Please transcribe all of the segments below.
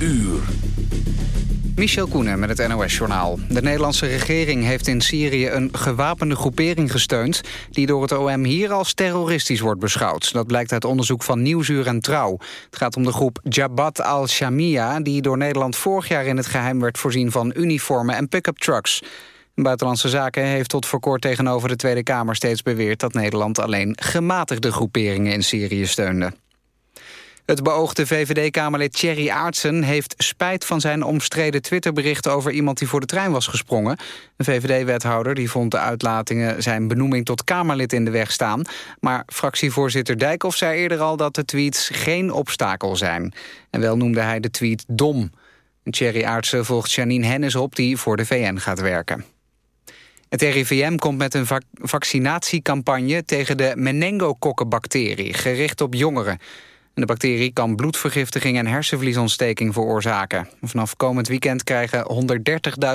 uur. Michel Koenen met het NOS-journaal. De Nederlandse regering heeft in Syrië een gewapende groepering gesteund... die door het OM hier als terroristisch wordt beschouwd. Dat blijkt uit onderzoek van Nieuwsuur en Trouw. Het gaat om de groep Jabhat al-Shamia... die door Nederland vorig jaar in het geheim werd voorzien van uniformen en pick-up trucks. Buitenlandse Zaken heeft tot voor kort tegenover de Tweede Kamer steeds beweerd... dat Nederland alleen gematigde groeperingen in Syrië steunde. Het beoogde VVD-Kamerlid Thierry Aartsen heeft spijt van zijn omstreden Twitterbericht over iemand die voor de trein was gesprongen. Een VVD-wethouder die vond de uitlatingen zijn benoeming tot Kamerlid in de weg staan. Maar fractievoorzitter Dijkhoff zei eerder al dat de tweets geen obstakel zijn. En wel noemde hij de tweet dom. Thierry Aartsen volgt Janine Hennis op die voor de VN gaat werken. Het RIVM komt met een vaccinatiecampagne tegen de meningokokkenbacterie, gericht op jongeren. De bacterie kan bloedvergiftiging en hersenvliesontsteking veroorzaken. Vanaf komend weekend krijgen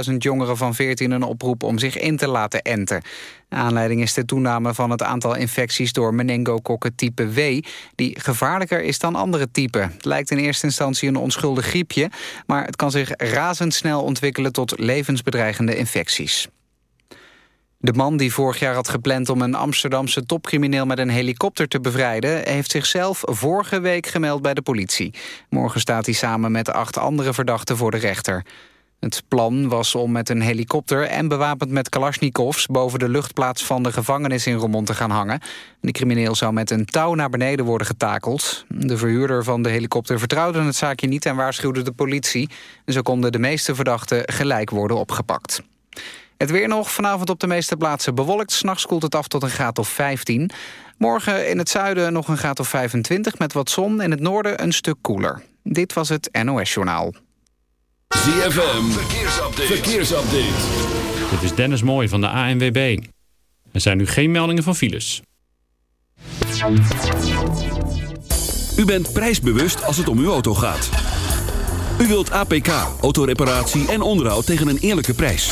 130.000 jongeren van 14 een oproep om zich in te laten enten. Aanleiding is de toename van het aantal infecties door meningokokken type W... die gevaarlijker is dan andere typen. Het lijkt in eerste instantie een onschuldig griepje... maar het kan zich razendsnel ontwikkelen tot levensbedreigende infecties. De man die vorig jaar had gepland om een Amsterdamse topcrimineel met een helikopter te bevrijden... heeft zichzelf vorige week gemeld bij de politie. Morgen staat hij samen met acht andere verdachten voor de rechter. Het plan was om met een helikopter en bewapend met kalasjnikovs... boven de luchtplaats van de gevangenis in Roermond te gaan hangen. De crimineel zou met een touw naar beneden worden getakeld. De verhuurder van de helikopter vertrouwde het zaakje niet... en waarschuwde de politie. Zo konden de meeste verdachten gelijk worden opgepakt. Het weer nog, vanavond op de meeste plaatsen bewolkt. S'nachts koelt het af tot een graad of 15. Morgen in het zuiden nog een graad of 25 met wat zon. In het noorden een stuk koeler. Dit was het NOS Journaal. ZFM, verkeersupdate. verkeersupdate. Dit is Dennis Mooij van de ANWB. Er zijn nu geen meldingen van files. U bent prijsbewust als het om uw auto gaat. U wilt APK, autoreparatie en onderhoud tegen een eerlijke prijs.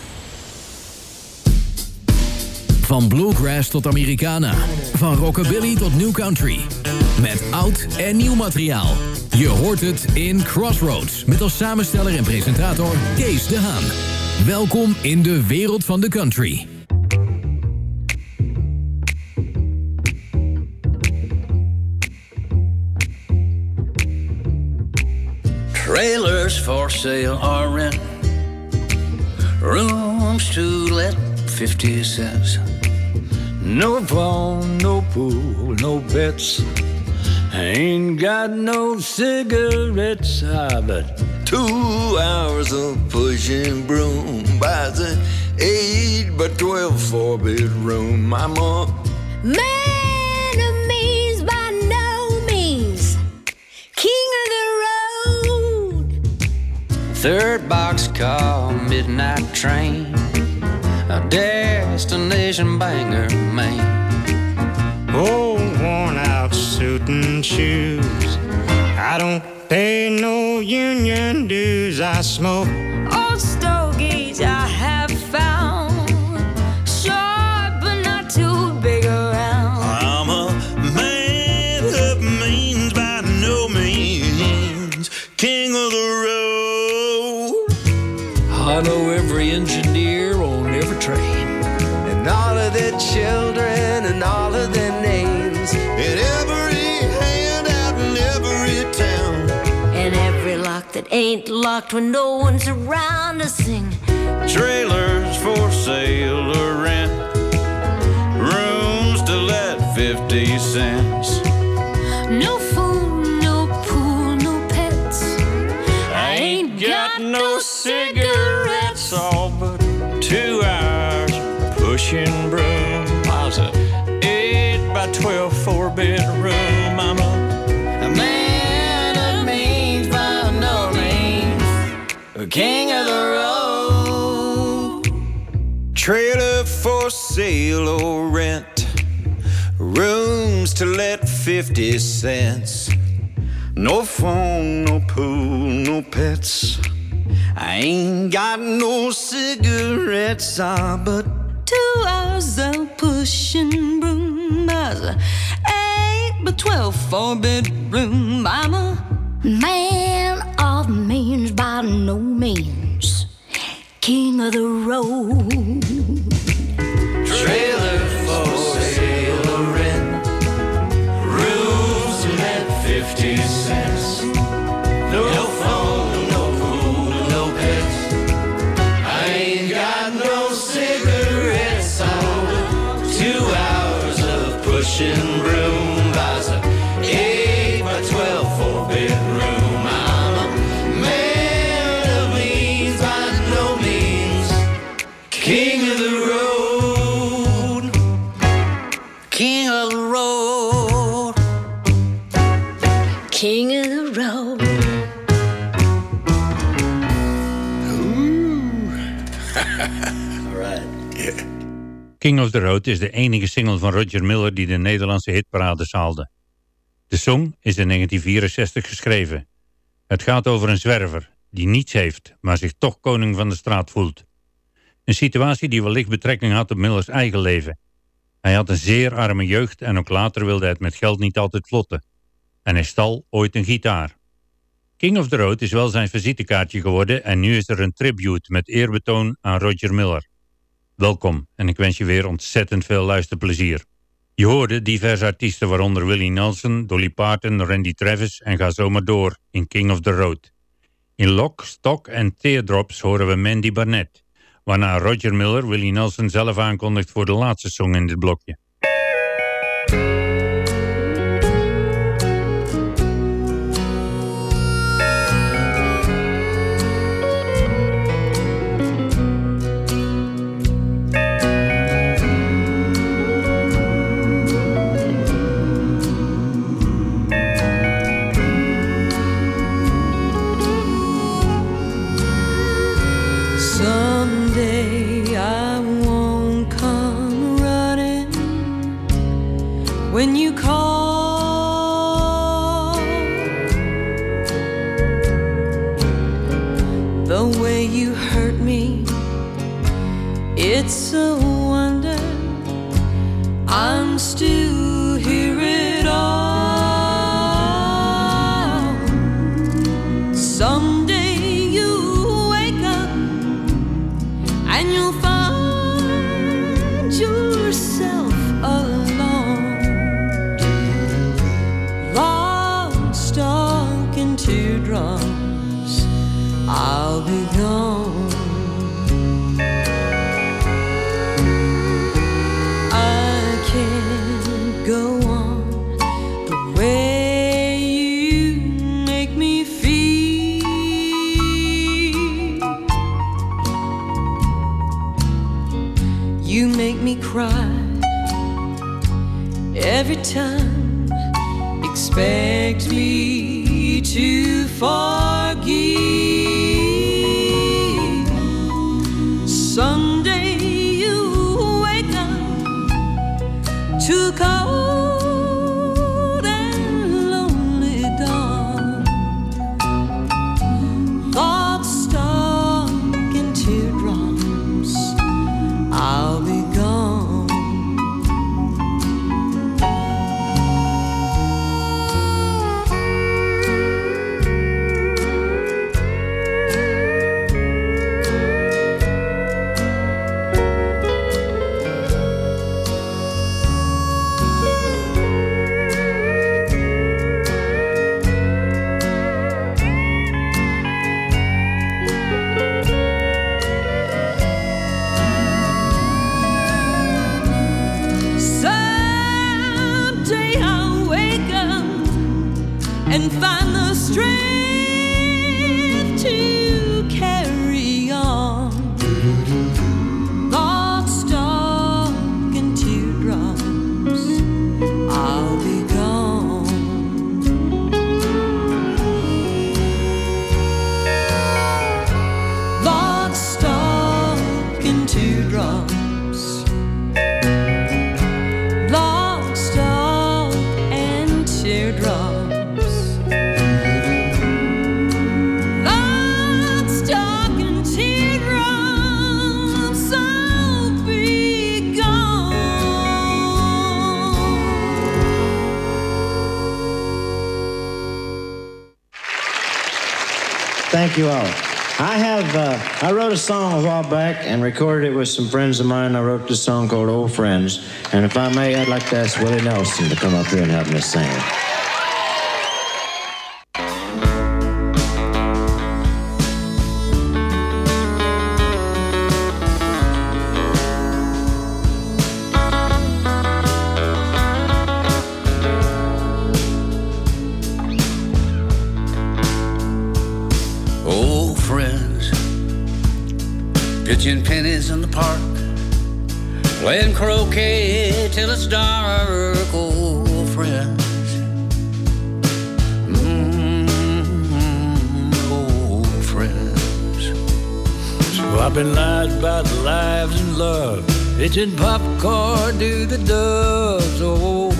Van bluegrass tot Americana. Van rockabilly tot new country. Met oud en nieuw materiaal. Je hoort het in Crossroads. Met als samensteller en presentator Kees de Haan. Welkom in de wereld van de country. Trailers for sale or rent. Rooms to let 50 cents. No phone, no pool, no bets. Ain't got no cigarettes. I've bet two hours of pushing broom by the eight by twelve four bedroom. I'm a Man of means by no means. King of the road. Third boxcar, midnight train, a destination banger, man. Oh, worn out suit and shoes. I don't pay no union dues. I smoke Old stogies I that ain't locked when no one's around to sing. Trailers for sale or rent. Rooms to let 50 cents. No food, no pool, no pets. I ain't got no cigarettes. all but two hours pushing broom. I was a eight by twelve four bedroom. King of the road. Trailer for sale or rent, rooms to let fifty cents. No phone, no pool, no pets. I ain't got no cigarettes, ah, but Two hours of pushing broom. I was a eight by twelve four bedroom. I'm a man means by no means, king of the road. trailer King of the Road is de enige single van Roger Miller die de Nederlandse hitparade haalde. De song is in 1964 geschreven. Het gaat over een zwerver die niets heeft, maar zich toch koning van de straat voelt. Een situatie die wellicht betrekking had op Millers eigen leven. Hij had een zeer arme jeugd en ook later wilde het met geld niet altijd vlotten. En hij stal ooit een gitaar. King of the Road is wel zijn visitekaartje geworden en nu is er een tribute met eerbetoon aan Roger Miller. Welkom en ik wens je weer ontzettend veel luisterplezier. Je hoorde diverse artiesten waaronder Willie Nelson, Dolly Parton, Randy Travis en ga zo maar door in King of the Road. In Lock, Stock en Teardrops horen we Mandy Barnett, waarna Roger Miller Willie Nelson zelf aankondigt voor de laatste song in dit blokje. too cold you all. I have, uh, I wrote a song a while back and recorded it with some friends of mine. I wrote this song called Old Friends. And if I may, I'd like to ask Willie Nelson to come up here and help me sing it. Pitching pennies in the park, playing croquet till it's dark. Old friends, mm, old friends. Swapping lives about lives and love, pitching popcorn to the doves. Old,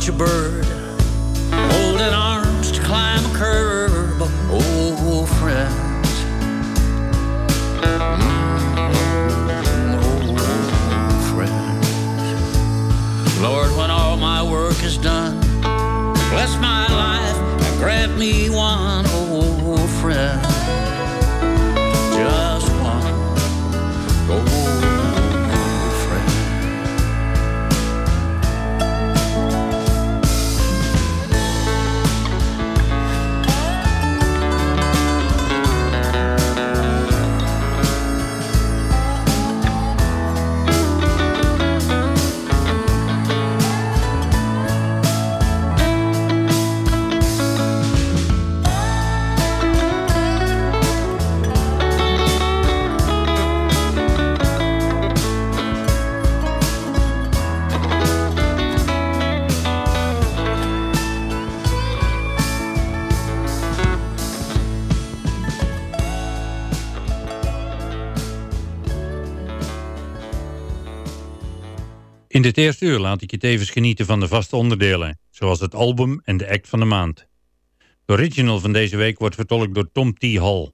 watch a bird, In dit eerste uur laat ik je tevens genieten van de vaste onderdelen, zoals het album en de act van de maand. De original van deze week wordt vertolkt door Tom T. Hall.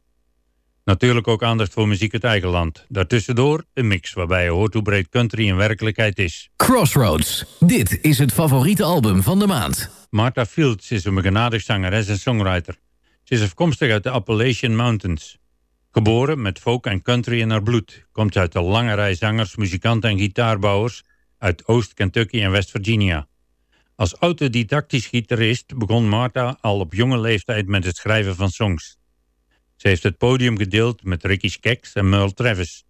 Natuurlijk ook aandacht voor muziek uit eigen land. Daartussendoor een mix waarbij je hoort hoe breed country in werkelijkheid is. Crossroads. Dit is het favoriete album van de maand. Martha Fields is een begenadigd zangeres en songwriter. Ze is afkomstig uit de Appalachian Mountains. Geboren met folk en country in haar bloed, komt ze uit de lange rij zangers, muzikanten en gitaarbouwers uit Oost-Kentucky en West-Virginia. Als autodidactisch gitarist begon Martha al op jonge leeftijd met het schrijven van songs. Ze heeft het podium gedeeld met Ricky Skaggs en Merle Travis.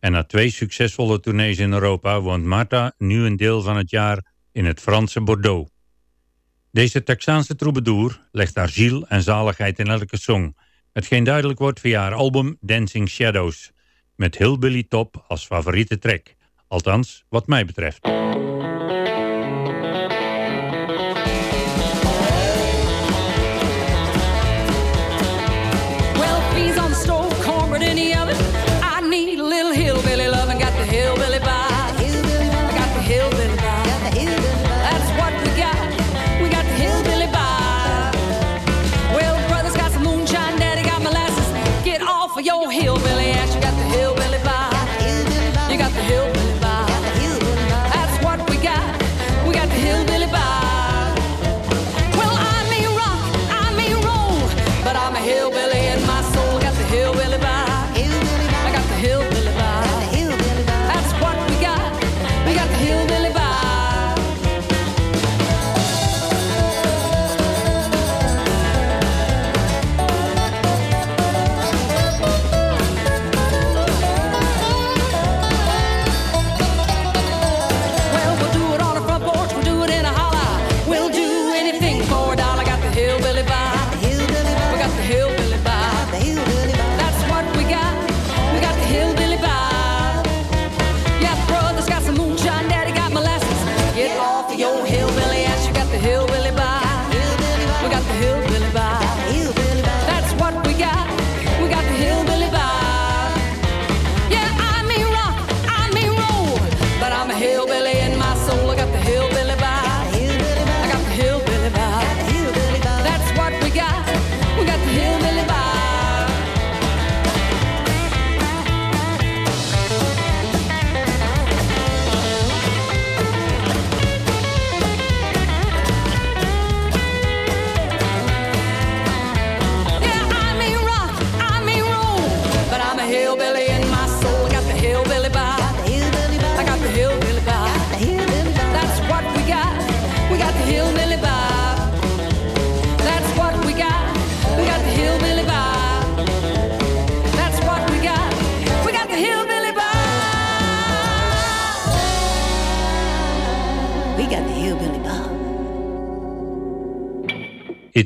En na twee succesvolle tournees in Europa woont Martha nu een deel van het jaar in het Franse Bordeaux. Deze Texaanse troubadour legt haar ziel en zaligheid in elke song, hetgeen duidelijk wordt via haar album Dancing Shadows, met Hillbilly Top als favoriete track. Althans, wat mij betreft.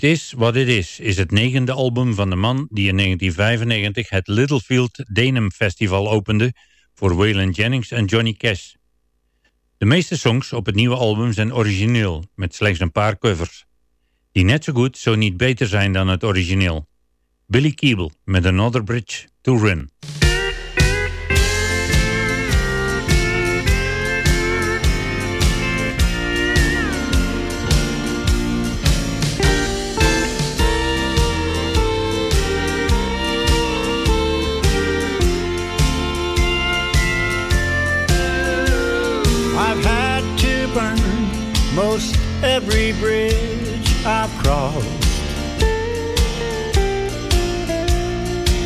It Is What It Is is het negende album van de man die in 1995 het Littlefield Denim Festival opende voor Waylon Jennings en Johnny Cash. De meeste songs op het nieuwe album zijn origineel, met slechts een paar covers. Die net zo goed, zo niet beter zijn dan het origineel. Billy Keeble met Another Bridge to Run. Every bridge I've crossed.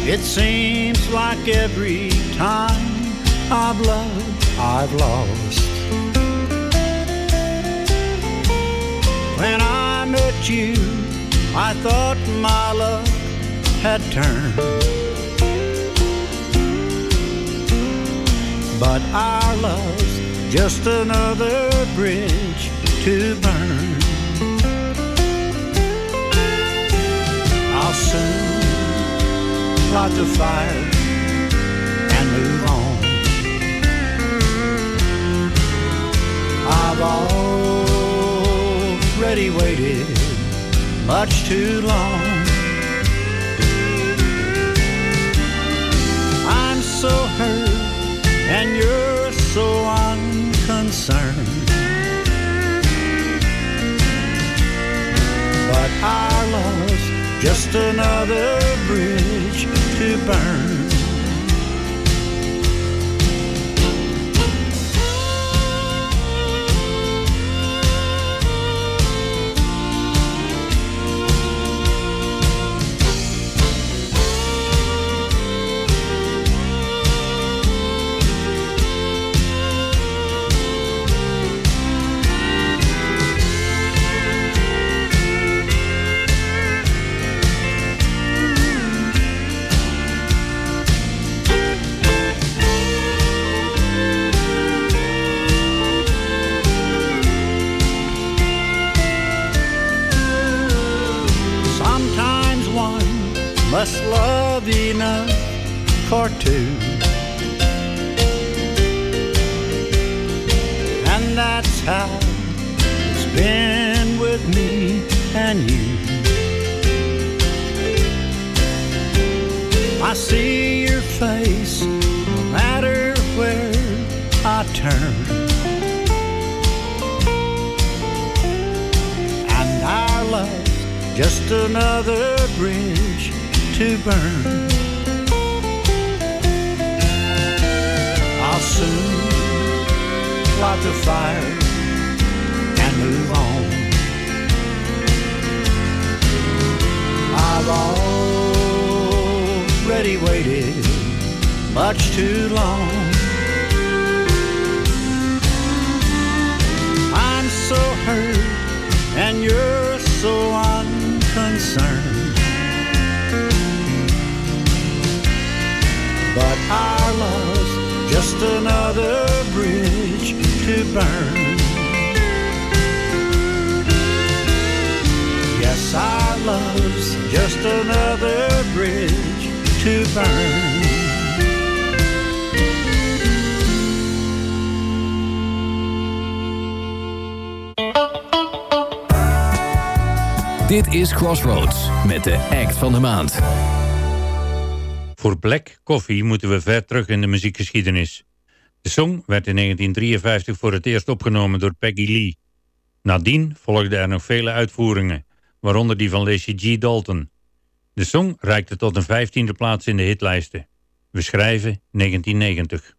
It seems like every time I've loved, I've lost. When I met you, I thought my love had turned. But our love's just another bridge to burn. I'll soon light the fire and move on. I've already waited much too long. I'm so hurt and you're so unconcerned. Our love's just another bridge to burn. Two. And that's how it's been with me and you. I see your face no matter where I turn. And our love just another bridge to burn. I'll soon light the fire and move on. I've already waited much too long. I'm so hurt and you're so unconcerned. But our love's just another bridge to burn. Yes, our love's just another bridge to burn. Dit is Crossroads met de act van de maand. Voor Black Coffee moeten we ver terug in de muziekgeschiedenis. De song werd in 1953 voor het eerst opgenomen door Peggy Lee. Nadien volgden er nog vele uitvoeringen, waaronder die van Lacey G. Dalton. De song reikte tot een vijftiende plaats in de hitlijsten. We schrijven 1990.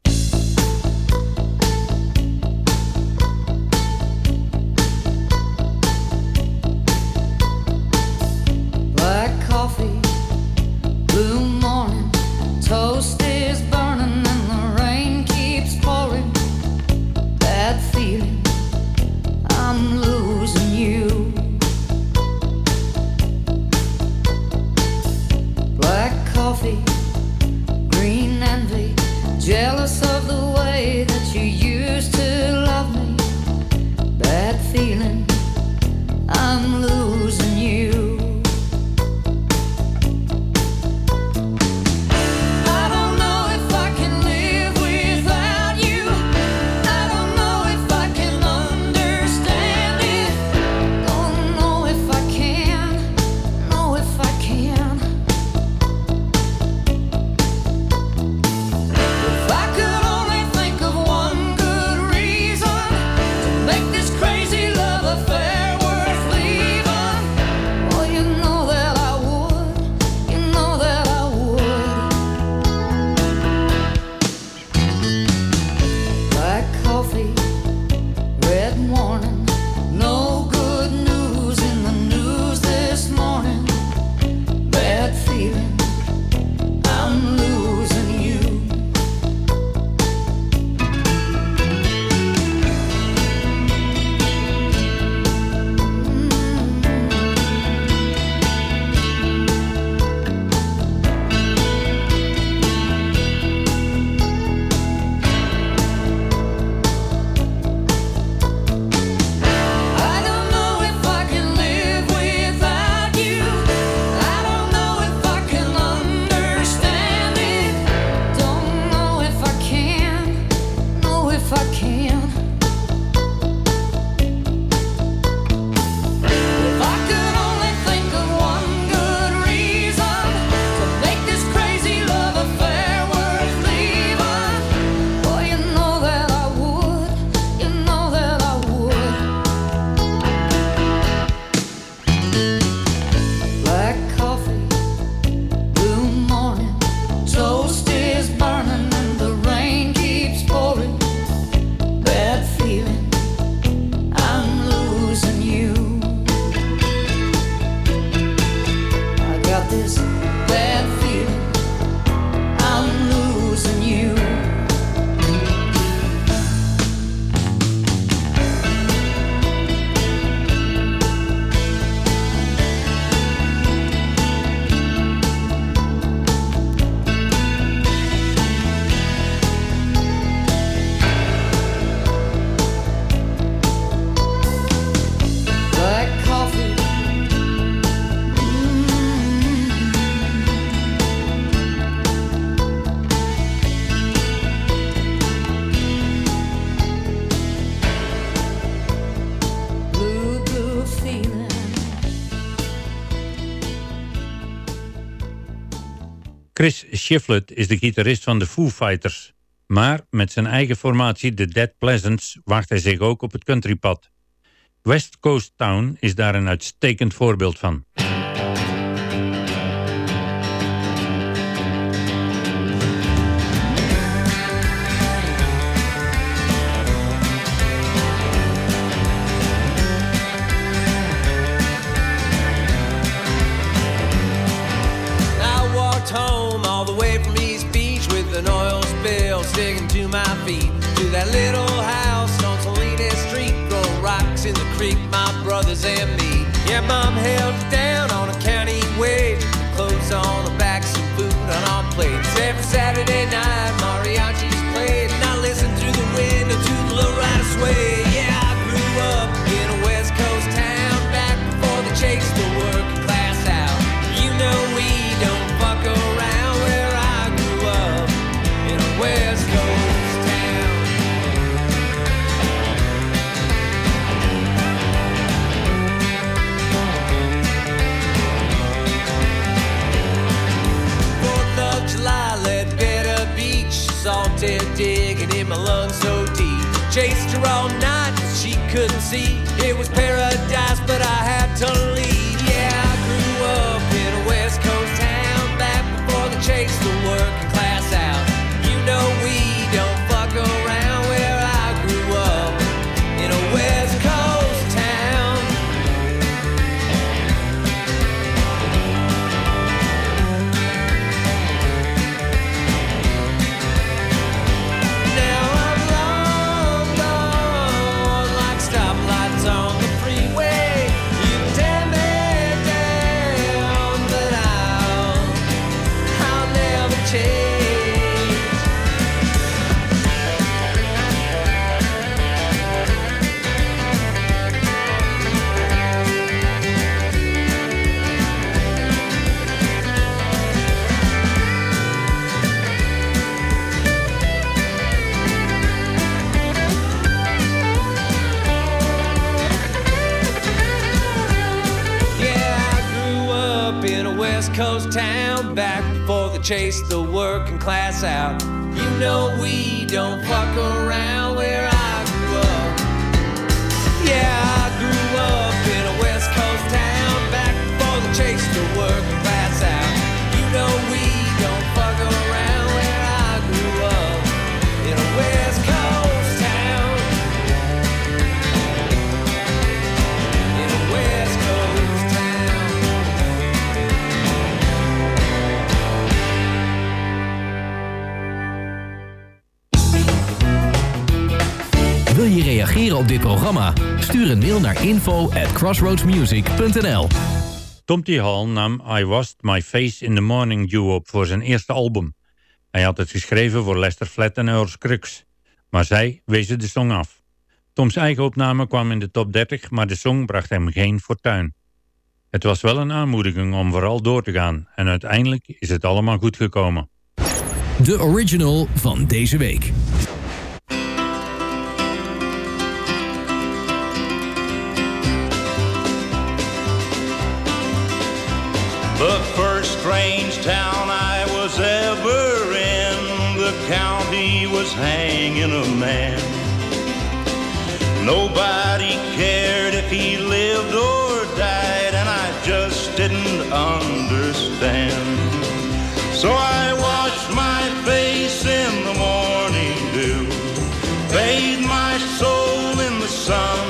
Shiflett is de gitarist van de Foo Fighters. Maar met zijn eigen formatie The Dead Pleasants wacht hij zich ook op het countrypad. West Coast Town is daar een uitstekend voorbeeld van. Mom held down Chased her all night, she couldn't see. It was paradise, but I had to leave. Town back before they chased the working class out. You know we don't fuck around where I reageren op dit programma? Stuur een mail naar info at crossroadsmusic.nl Tom T. Hall nam I Washed My Face in the Morning Dew op voor zijn eerste album. Hij had het geschreven voor Lester Flatt en Earl Scruggs, maar zij wezen de song af. Toms eigen opname kwam in de top 30, maar de song bracht hem geen fortuin. Het was wel een aanmoediging om vooral door te gaan en uiteindelijk is het allemaal goed gekomen. De original van deze week. The first strange town I was ever in, the county was hanging a man. Nobody cared if he lived or died, and I just didn't understand. So I washed my face in the morning dew, bathed my soul in the sun,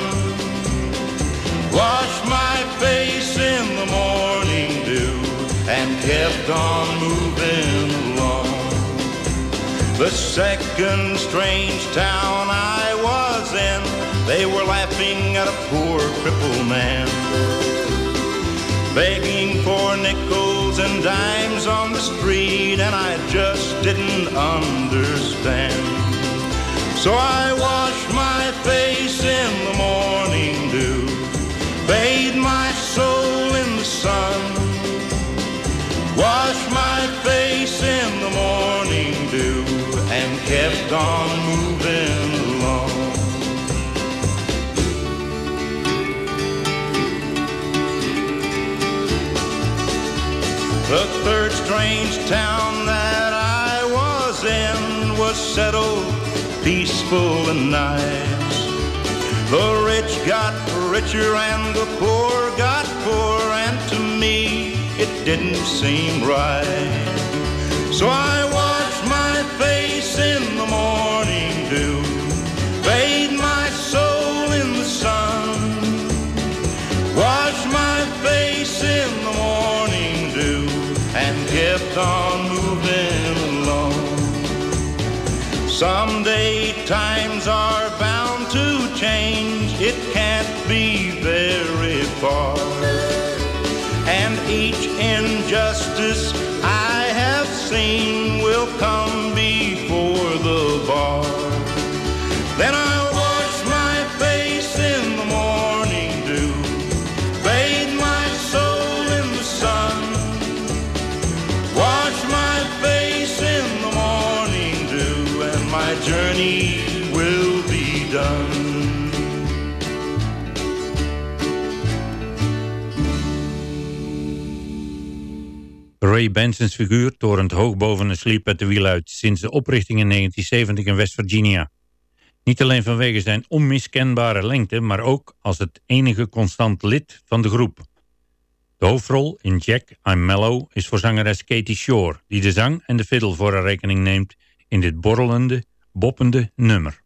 washed my face kept on moving along. The second strange town I was in, they were laughing at a poor crippled man. Begging for nickels and dimes on the street, and I just didn't understand. So I washed my face in the morning dew, bathed my soul in the sun, kept on moving along. The third strange town that I was in was settled, peaceful and nice. The rich got richer and the poor got poor, and to me it didn't seem right. So I on moving along. Someday times are bound to change, it can't be very far. And each injustice I have seen will come Ray Benson's figuur torent hoog boven een Sleep at the Wheel uit sinds de oprichting in 1970 in West Virginia. Niet alleen vanwege zijn onmiskenbare lengte, maar ook als het enige constant lid van de groep. De hoofdrol in Jack, I'm Mellow is voor zangeres Katie Shore, die de zang en de fiddle voor haar rekening neemt in dit borrelende, boppende nummer.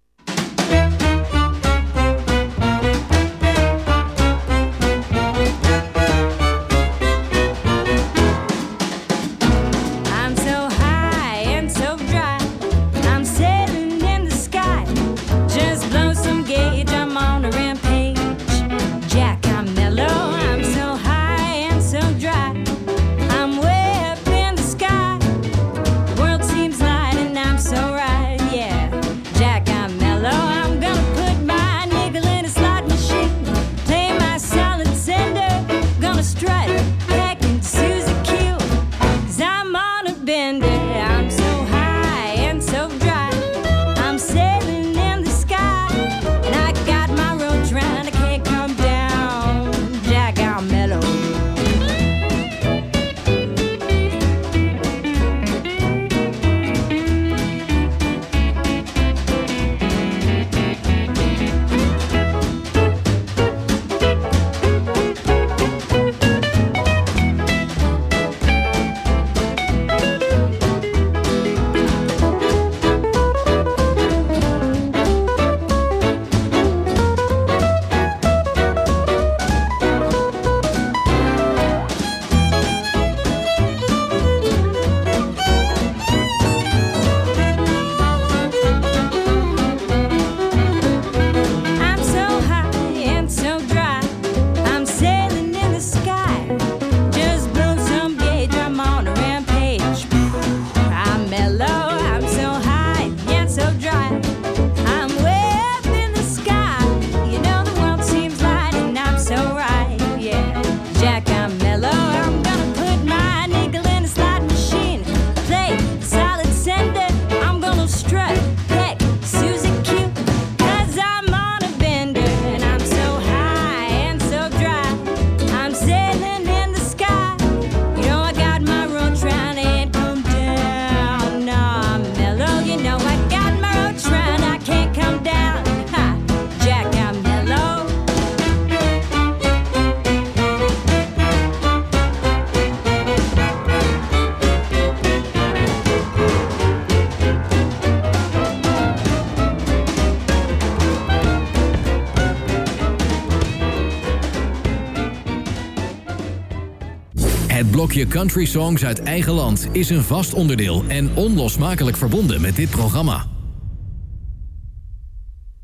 Blokje Country Songs uit eigen land is een vast onderdeel en onlosmakelijk verbonden met dit programma.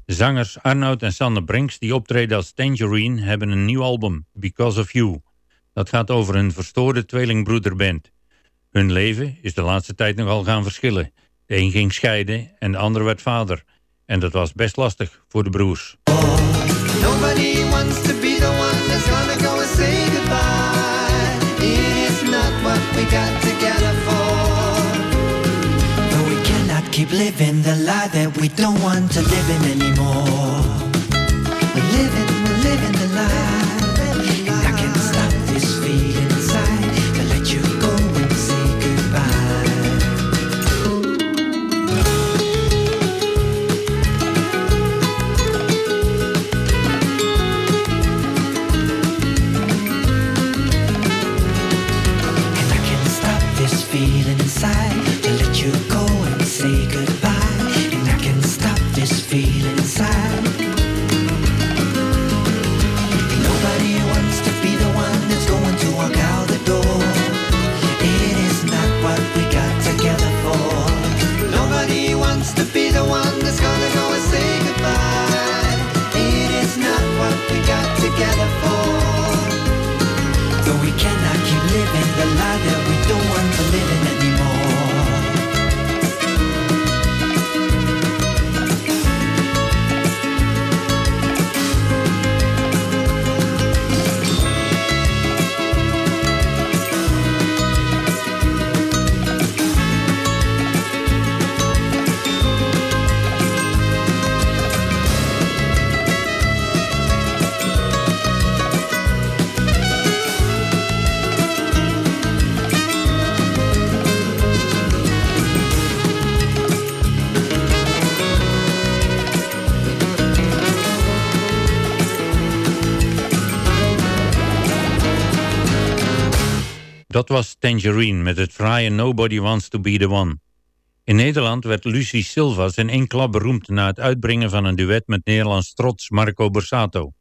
Zangers Arnoud en Sanne Brinks die optreden als Tangerine hebben een nieuw album, Because of You. Dat gaat over hun verstoorde tweelingbroederband. Hun leven is de laatste tijd nogal gaan verschillen. De een ging scheiden en de ander werd vader. En dat was best lastig voor de broers. Nobody wants to be the one that's gonna go and say goodbye. We got together for. But we cannot keep living the lie that we don't want to live in anymore. We're living, we're living the lie. Tangerine met het fraaie Nobody Wants to Be the One. In Nederland werd Lucy Silvas in één klap beroemd na het uitbrengen van een duet met Nederlands trots Marco Borsato.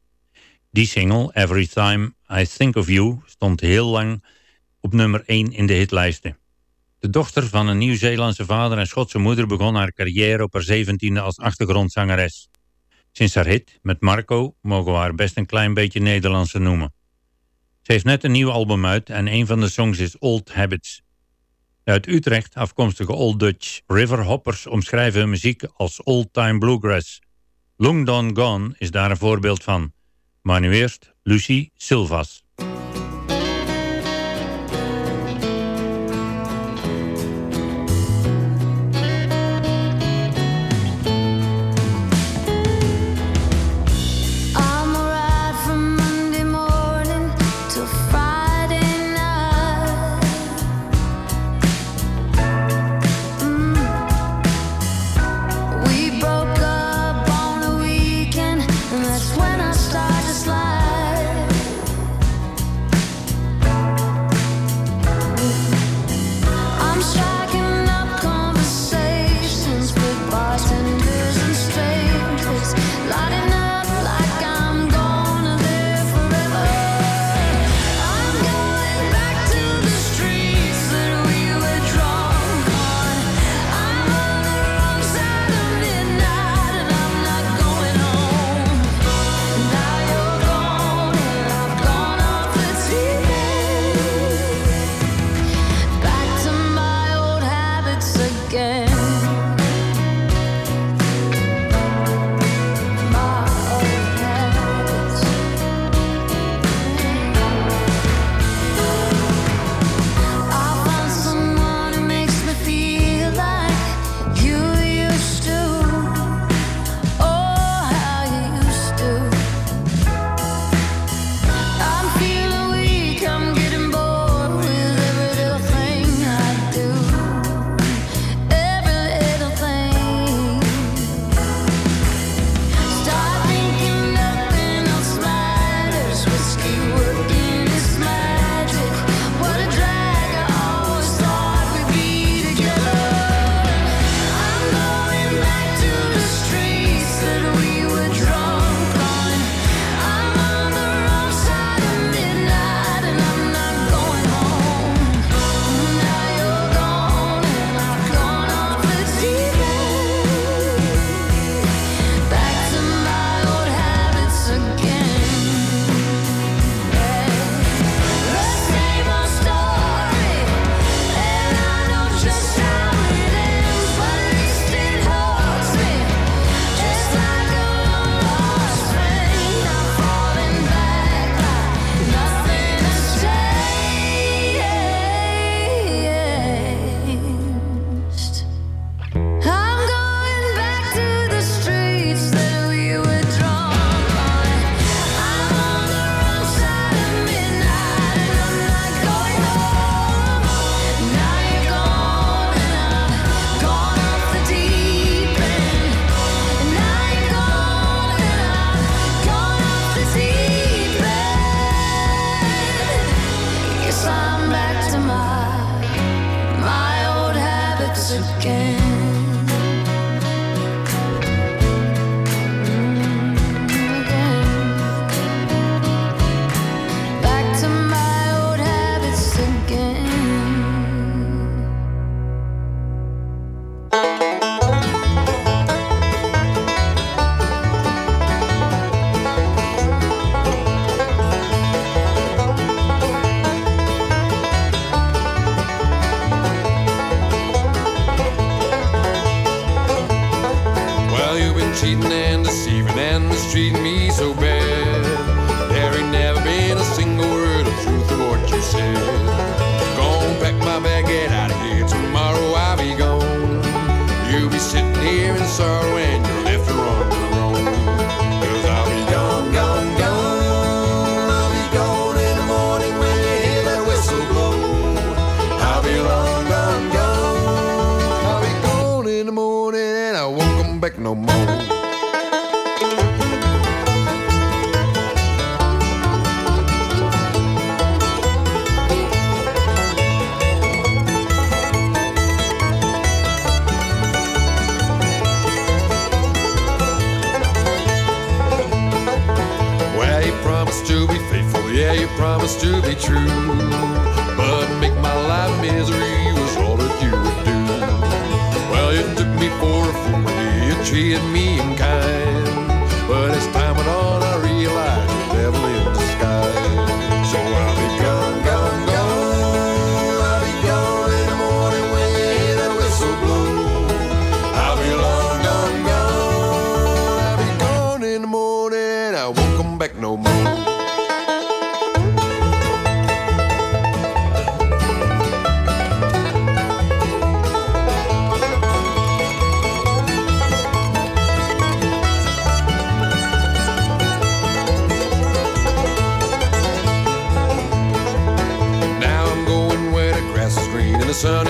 Die single, Every Time I Think of You, stond heel lang op nummer 1 in de hitlijsten. De dochter van een Nieuw-Zeelandse vader en Schotse moeder begon haar carrière op haar zeventiende als achtergrondzangeres. Sinds haar hit met Marco mogen we haar best een klein beetje Nederlandse noemen. Ze heeft net een nieuw album uit en een van de songs is Old Habits. Uit Utrecht afkomstige Old Dutch River Hoppers omschrijven hun muziek als Old Time Bluegrass. Long Don Gone is daar een voorbeeld van. Maar nu eerst Lucy Silvas.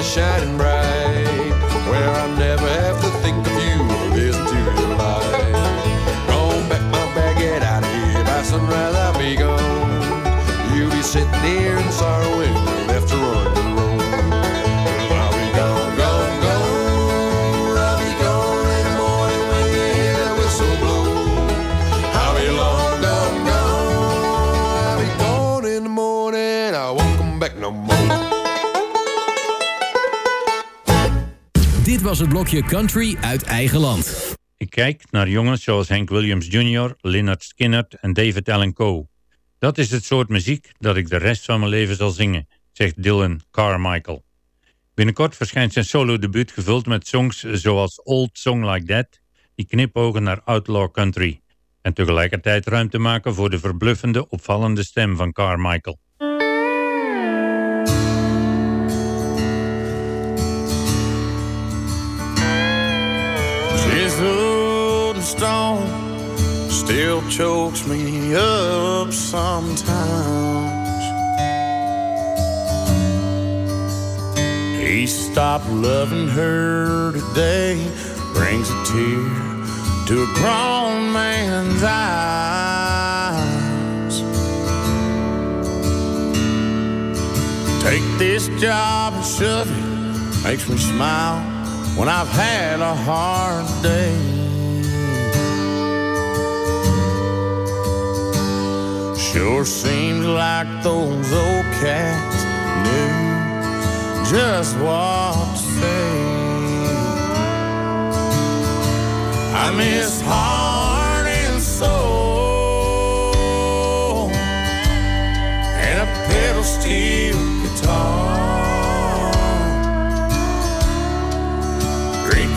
Shining bright. Het blokje Country uit eigen land. Ik kijk naar jongens zoals Hank Williams Jr., Lynyrd Skynyrd en David Allen Coe. Dat is het soort muziek dat ik de rest van mijn leven zal zingen, zegt Dylan Carmichael. Binnenkort verschijnt zijn solo-debuut gevuld met songs zoals Old Song Like That, die knipogen naar outlaw country. En tegelijkertijd ruimte maken voor de verbluffende, opvallende stem van Carmichael. Stone still chokes me up sometimes. He stopped loving her today, brings a tear to a grown man's eyes. Take this job and shove it, makes me smile when I've had a hard day. Sure seems like those old cats knew just what to say. I miss heart and soul and a pedal steel guitar. Three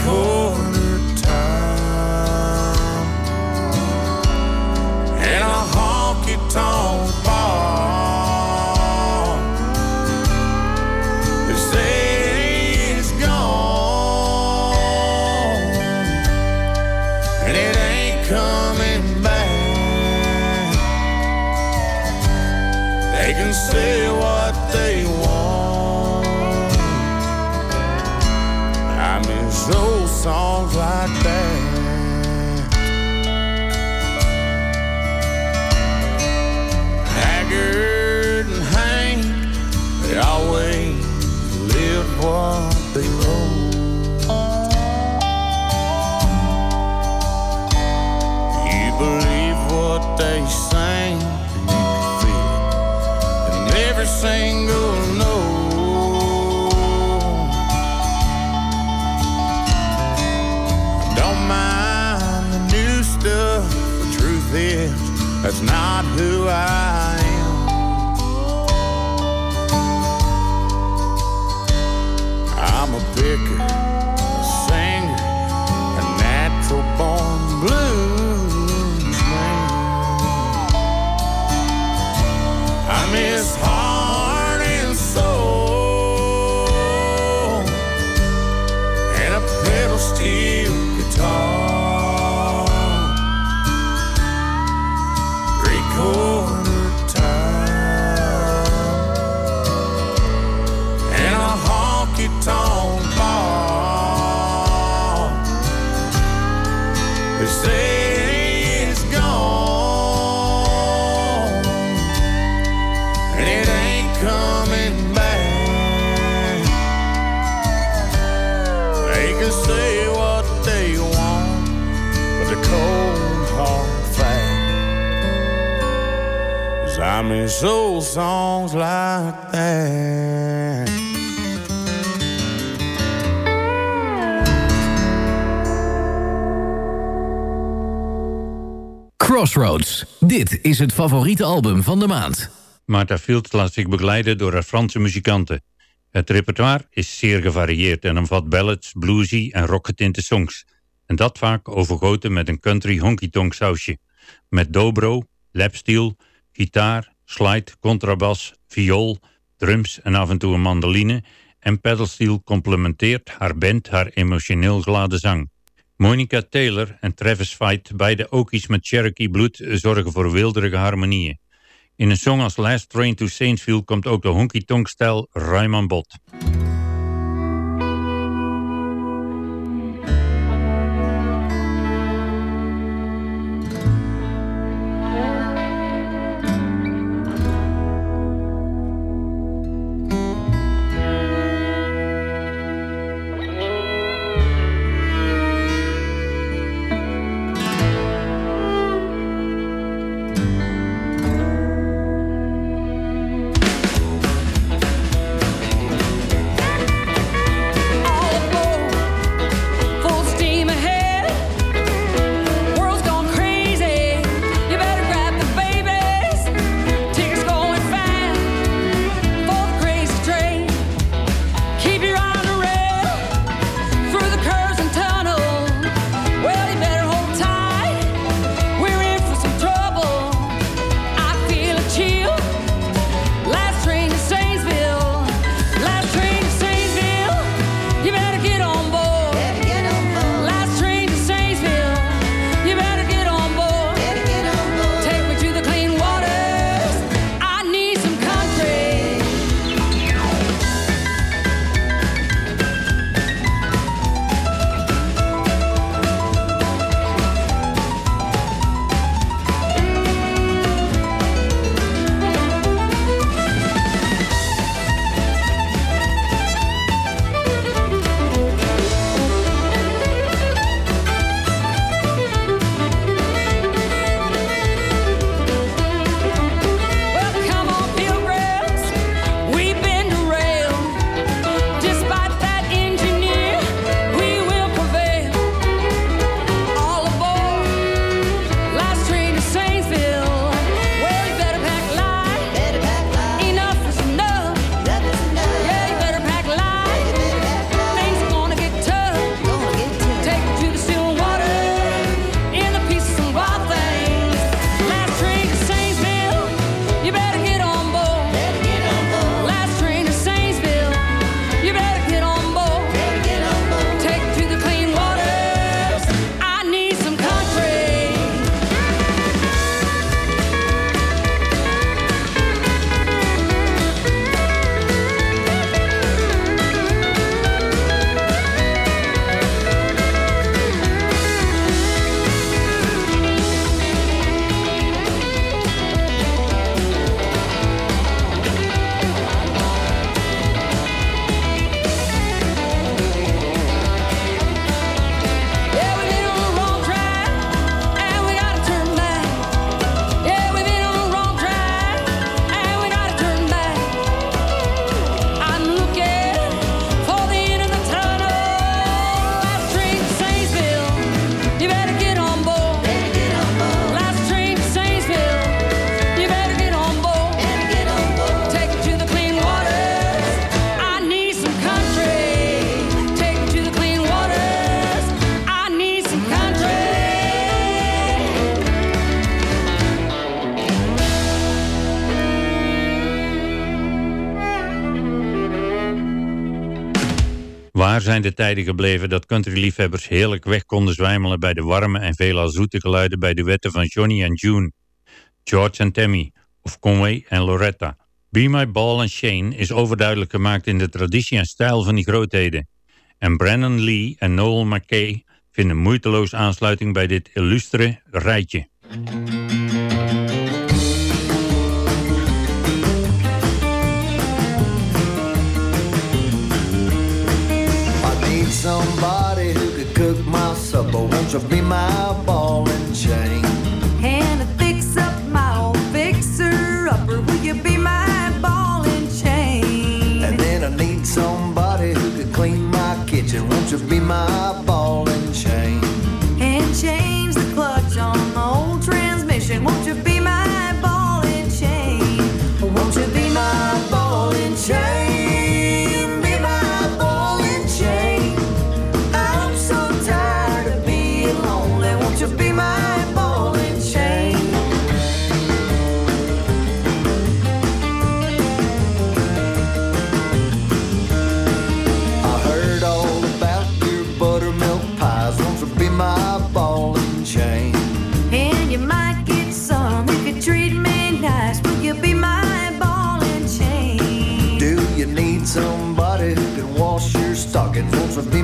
like that. Haggard and Hank, they always lived what they wrote. You believe what they sang, and you can feel it in every not who I am. I'm a picker, a singer, a natural born blues man. I miss heart and soul and a pedal steel guitar. Old songs like that. Crossroads. Dit is het favoriete album van de maand. Martha Fields laat zich begeleiden door haar Franse muzikanten. Het repertoire is zeer gevarieerd en omvat ballads, bluesy en rockgetinte songs. En dat vaak overgoten met een country honky-tonk sausje. Met dobro, lapsteel, gitaar, slide, contrabas, viool, drums en af en toe een mandoline en pedalsteel complementeert haar band haar emotioneel geladen zang. Monica Taylor en Travis Fight, beide Okies met Cherokee bloed, zorgen voor wilderige harmonieën. In een song als Last Train to Saintsville komt ook de honky-tonk-stijl ruim aan bod. Zijn de tijden gebleven dat countryliefhebbers heerlijk weg konden zwijmelen bij de warme en veelal zoete geluiden bij de wetten van Johnny en June, George en Tammy of Conway en Loretta. Be My Ball and Shane is overduidelijk gemaakt in de traditie en stijl van die grootheden. En Brandon Lee en Noel McKay vinden moeiteloos aansluiting bij dit illustre rijtje. Somebody who could cook my supper. Won't you be my ball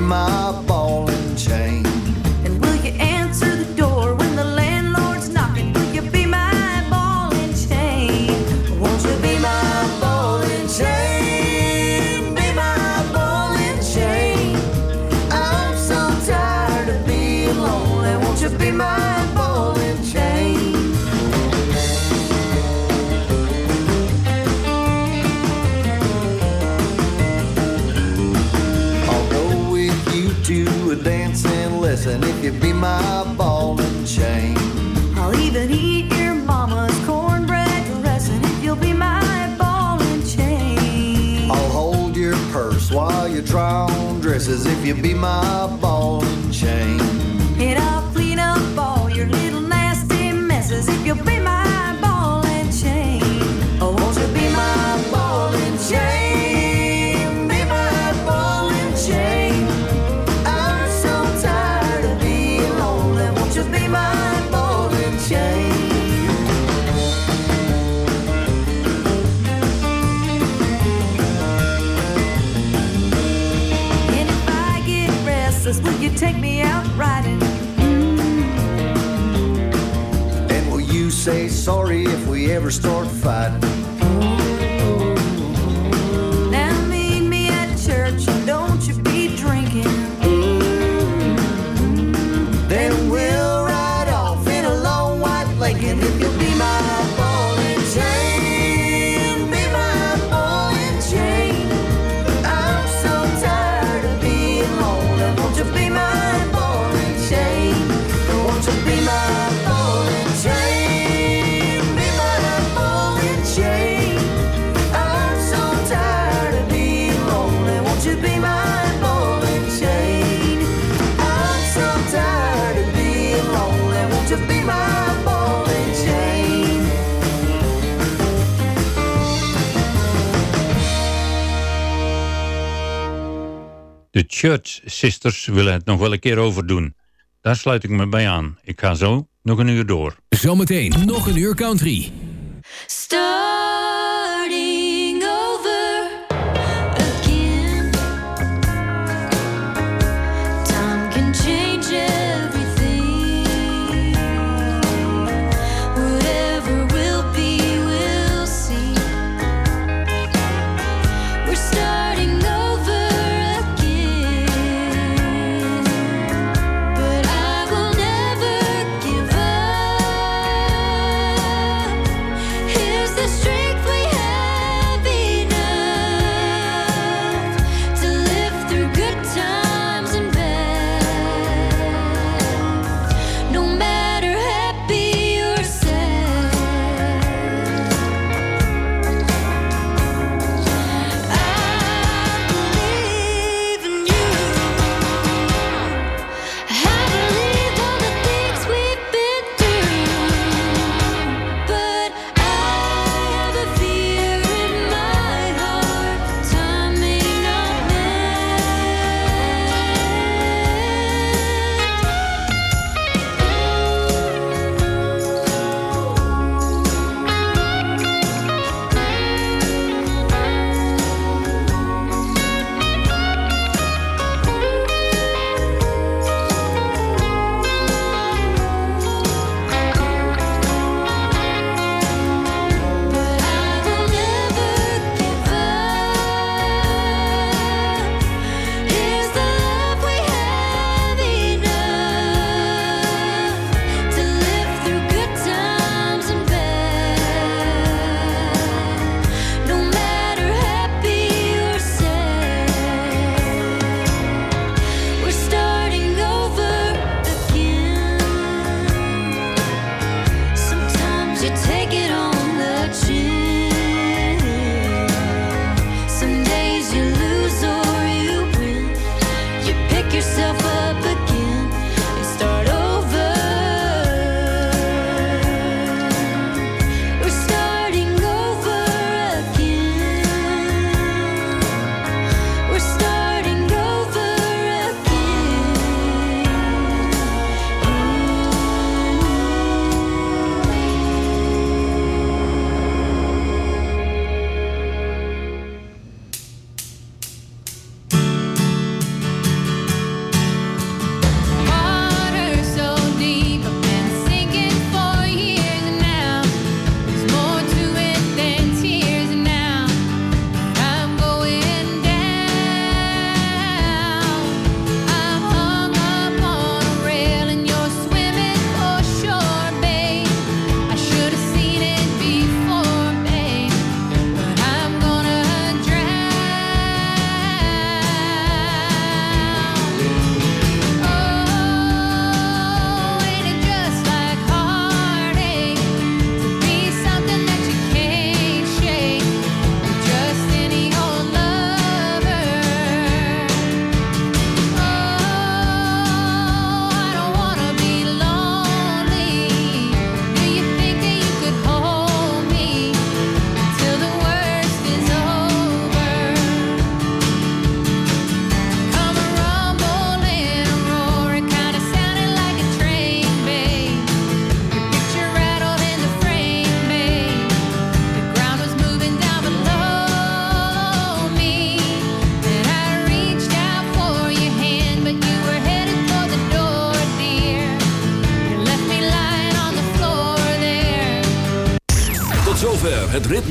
my And if you be my ball and chain, I'll even eat your mama's cornbread dressing if you'll be my ball and chain. I'll hold your purse while you try on dresses if you be my ball and chain. Sisters willen het nog wel een keer overdoen. Daar sluit ik me bij aan. Ik ga zo nog een uur door. Zometeen nog een uur country. Stop.